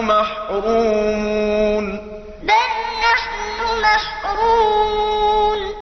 محرومون. بل نحن محرومون.